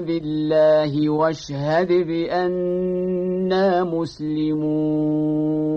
بالله واشهد بأننا مسلمون.